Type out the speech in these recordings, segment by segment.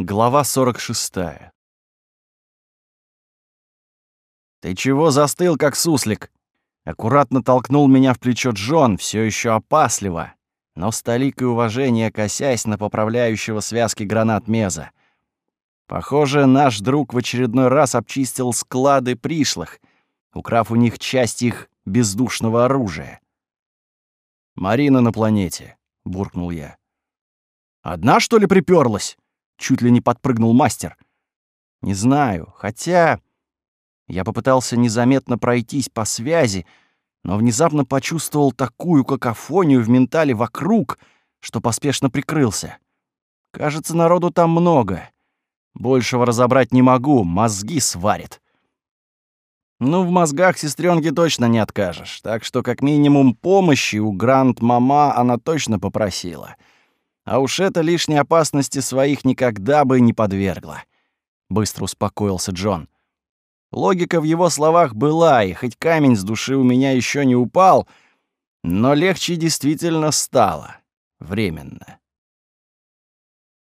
Глава 46. «Ты чего застыл, как суслик?» Аккуратно толкнул меня в плечо Джон, все еще опасливо, но с толикой уважения косясь на поправляющего связки гранат Меза. Похоже, наш друг в очередной раз обчистил склады пришлых, украв у них часть их бездушного оружия. «Марина на планете», — буркнул я. «Одна, что ли, приперлась? Чуть ли не подпрыгнул мастер. Не знаю, хотя... Я попытался незаметно пройтись по связи, но внезапно почувствовал такую какофонию в ментале вокруг, что поспешно прикрылся. Кажется, народу там много. Большего разобрать не могу, мозги сварит. Ну, в мозгах сестренки точно не откажешь, так что как минимум помощи у Гранд-мама она точно попросила — а уж это лишней опасности своих никогда бы не подвергла. Быстро успокоился Джон. Логика в его словах была, и хоть камень с души у меня еще не упал, но легче действительно стало. Временно.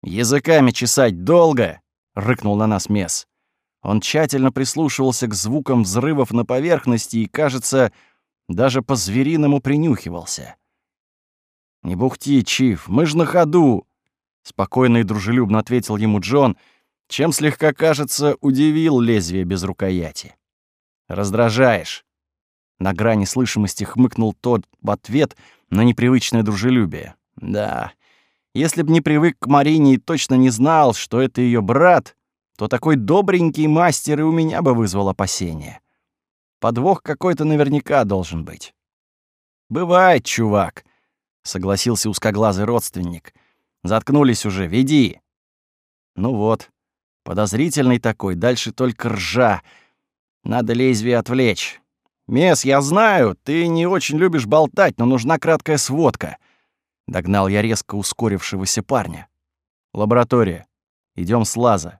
«Языками чесать долго!» — рыкнул на нас Мес. Он тщательно прислушивался к звукам взрывов на поверхности и, кажется, даже по-звериному принюхивался. «Не бухти, Чиф, мы ж на ходу!» Спокойно и дружелюбно ответил ему Джон, чем слегка, кажется, удивил лезвие без рукояти. «Раздражаешь!» На грани слышимости хмыкнул тот в ответ на непривычное дружелюбие. «Да, если б не привык к Марине и точно не знал, что это ее брат, то такой добренький мастер и у меня бы вызвал опасения. Подвох какой-то наверняка должен быть». «Бывает, чувак», — согласился узкоглазый родственник. «Заткнулись уже, веди!» Ну вот, подозрительный такой, дальше только ржа. Надо лезвие отвлечь. «Мес, я знаю, ты не очень любишь болтать, но нужна краткая сводка». Догнал я резко ускорившегося парня. «Лаборатория. Идем с лаза.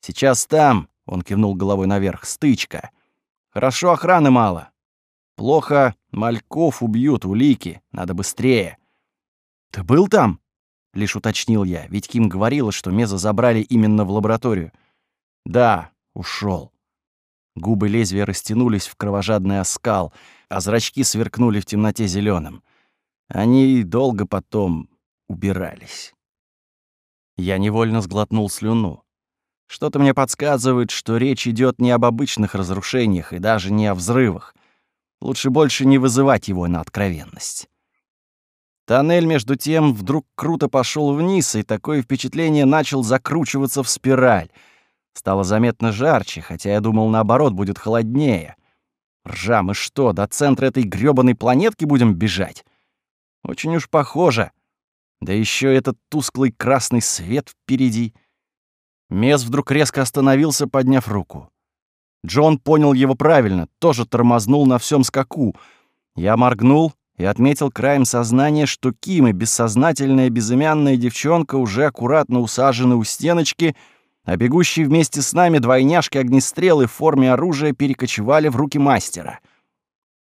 Сейчас там», — он кивнул головой наверх, — «стычка. Хорошо охраны мало. Плохо, мальков убьют, улики. Надо быстрее. Ты был там? Лишь уточнил я, ведь Ким говорила, что Меза забрали именно в лабораторию. Да, ушел. Губы лезвия растянулись в кровожадный оскал, а зрачки сверкнули в темноте зеленым. Они долго потом убирались. Я невольно сглотнул слюну. Что-то мне подсказывает, что речь идет не об обычных разрушениях и даже не о взрывах. Лучше больше не вызывать его на откровенность. Тоннель, между тем, вдруг круто пошел вниз, и такое впечатление начал закручиваться в спираль. Стало заметно жарче, хотя я думал, наоборот, будет холоднее. Ржа, мы что, до центра этой грёбаной планетки будем бежать? Очень уж похоже. Да еще этот тусклый красный свет впереди. Мес вдруг резко остановился, подняв руку. Джон понял его правильно, тоже тормознул на всем скаку. Я моргнул и отметил краем сознания, что Ким и бессознательная безымянная девчонка уже аккуратно усажены у стеночки, а бегущие вместе с нами двойняшки-огнестрелы в форме оружия перекочевали в руки мастера.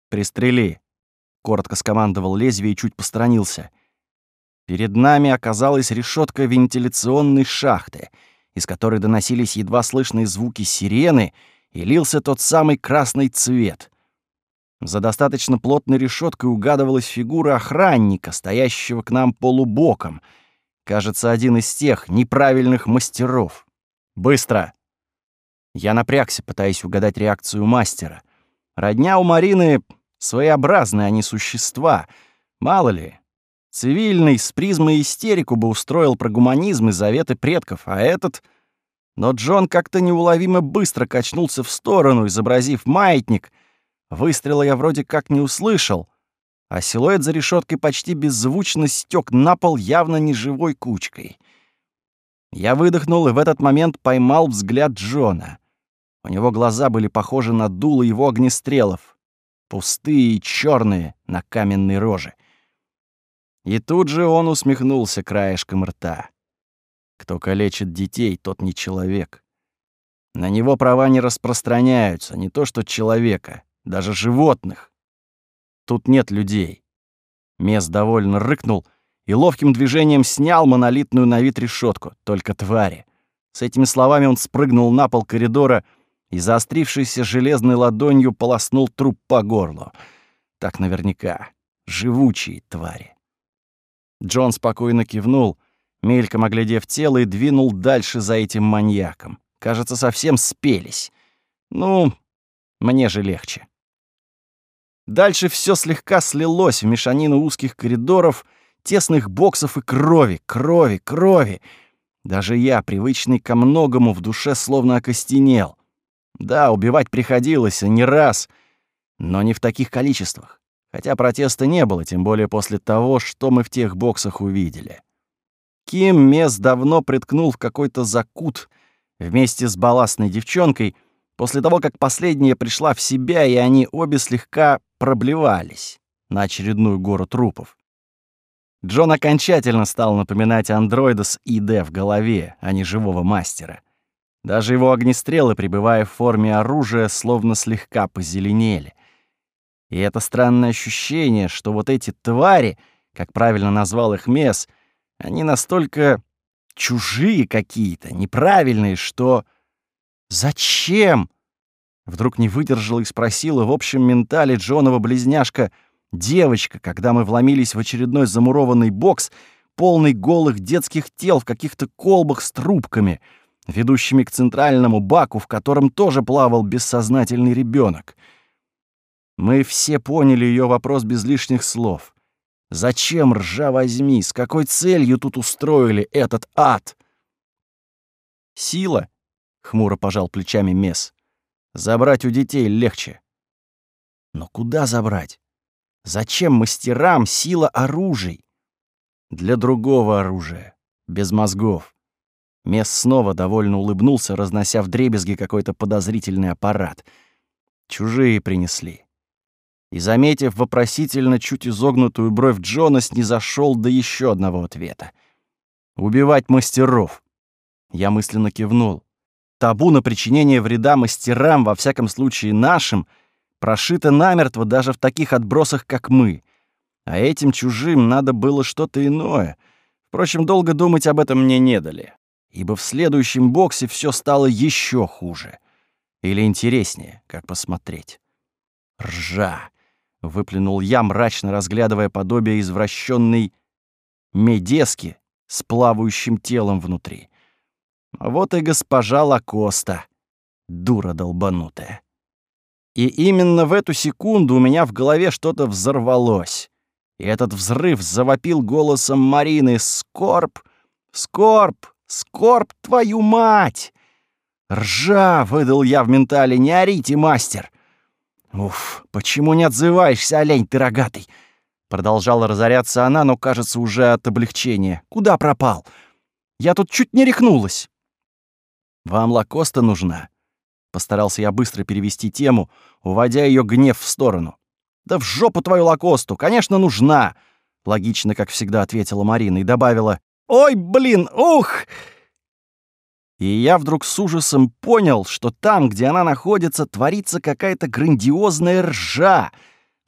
«Пристрели», — коротко скомандовал лезвие и чуть посторонился. Перед нами оказалась решетка вентиляционной шахты, из которой доносились едва слышные звуки сирены — и лился тот самый красный цвет. За достаточно плотной решеткой угадывалась фигура охранника, стоящего к нам полубоком. Кажется, один из тех неправильных мастеров. «Быстро!» Я напрягся, пытаясь угадать реакцию мастера. Родня у Марины своеобразные они существа. Мало ли, цивильный с призмой истерику бы устроил про гуманизм и заветы предков, а этот — но Джон как-то неуловимо быстро качнулся в сторону, изобразив маятник. Выстрела я вроде как не услышал, а силуэт за решеткой почти беззвучно стек на пол явно неживой кучкой. Я выдохнул и в этот момент поймал взгляд Джона. У него глаза были похожи на дуло его огнестрелов, пустые и черные на каменной роже. И тут же он усмехнулся краешком рта. Кто калечит детей, тот не человек. На него права не распространяются, не то что человека, даже животных. Тут нет людей. Мес довольно рыкнул и ловким движением снял монолитную на вид решетку, только твари. С этими словами он спрыгнул на пол коридора и заострившейся железной ладонью полоснул труп по горлу. Так наверняка. Живучие твари. Джон спокойно кивнул, мельком оглядев тело, и двинул дальше за этим маньяком. Кажется, совсем спелись. Ну, мне же легче. Дальше все слегка слилось в мешанину узких коридоров, тесных боксов и крови, крови, крови. Даже я, привычный ко многому, в душе словно окостенел. Да, убивать приходилось, не раз, но не в таких количествах. Хотя протеста не было, тем более после того, что мы в тех боксах увидели. Ким Мес давно приткнул в какой-то закут вместе с балластной девчонкой, после того, как последняя пришла в себя, и они обе слегка проблевались на очередную гору трупов. Джон окончательно стал напоминать андроида с ИД в голове, а не живого мастера. Даже его огнестрелы, пребывая в форме оружия, словно слегка позеленели. И это странное ощущение, что вот эти твари, как правильно назвал их Мес, они настолько чужие какие-то, неправильные, что... Зачем? Вдруг не выдержала и спросила в общем ментале Джонова близняшка — Девочка, когда мы вломились в очередной замурованный бокс, полный голых детских тел в каких-то колбах с трубками, ведущими к центральному баку, в котором тоже плавал бессознательный ребенок. Мы все поняли ее вопрос без лишних слов. Зачем, ржа возьми, с какой целью тут устроили этот ад? Сила, — хмуро пожал плечами Мес, — забрать у детей легче. Но куда забрать? Зачем мастерам сила оружий? Для другого оружия, без мозгов. Мес снова довольно улыбнулся, разнося в дребезги какой-то подозрительный аппарат. Чужие принесли. И, заметив вопросительно чуть изогнутую бровь Джона, снизошёл до еще одного ответа. «Убивать мастеров!» Я мысленно кивнул. Табу на причинение вреда мастерам, во всяком случае нашим — прошита намертво даже в таких отбросах, как мы. А этим чужим надо было что-то иное. Впрочем, долго думать об этом мне не дали, ибо в следующем боксе все стало еще хуже. Или интереснее, как посмотреть. «Ржа!» — выплюнул я, мрачно разглядывая подобие извращенной медески с плавающим телом внутри. Вот и госпожа Лакоста, дура долбанутая. И именно в эту секунду у меня в голове что-то взорвалось. И этот взрыв завопил голосом Марины «Скорб! Скорб! Скорб, твою мать!» «Ржа!» — выдал я в ментале. «Не орите, мастер!» «Уф, почему не отзываешься, олень ты рогатый?» Продолжала разоряться она, но, кажется, уже от облегчения. «Куда пропал? Я тут чуть не рехнулась». «Вам Лакоста нужна?» Постарался я быстро перевести тему, уводя ее гнев в сторону. «Да в жопу твою лакосту! Конечно, нужна!» Логично, как всегда, ответила Марина и добавила. «Ой, блин, ух!» И я вдруг с ужасом понял, что там, где она находится, творится какая-то грандиозная ржа.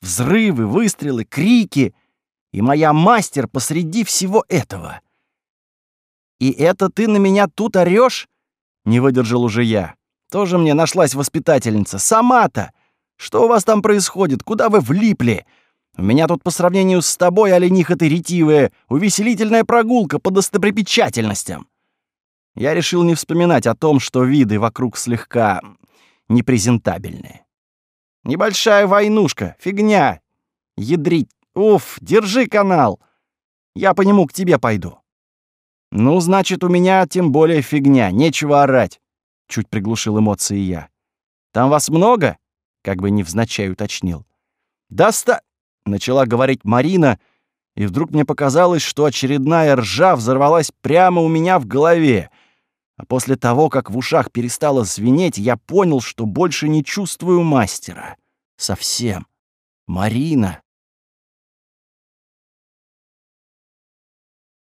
Взрывы, выстрелы, крики. И моя мастер посреди всего этого. «И это ты на меня тут орёшь?» — не выдержал уже я. Тоже мне нашлась воспитательница. Сама-то! Что у вас там происходит? Куда вы влипли? У меня тут по сравнению с тобой, олениха ты ретивая, увеселительная прогулка по достопримечательностям. Я решил не вспоминать о том, что виды вокруг слегка непрезентабельные. Небольшая войнушка, фигня. Ядрить. Уф, держи канал. Я по нему к тебе пойду. Ну, значит, у меня тем более фигня, нечего орать чуть приглушил эмоции я. «Там вас много?» — как бы невзначай уточнил. «Доста...» — начала говорить Марина, и вдруг мне показалось, что очередная ржа взорвалась прямо у меня в голове. А после того, как в ушах перестало звенеть, я понял, что больше не чувствую мастера. Совсем. Марина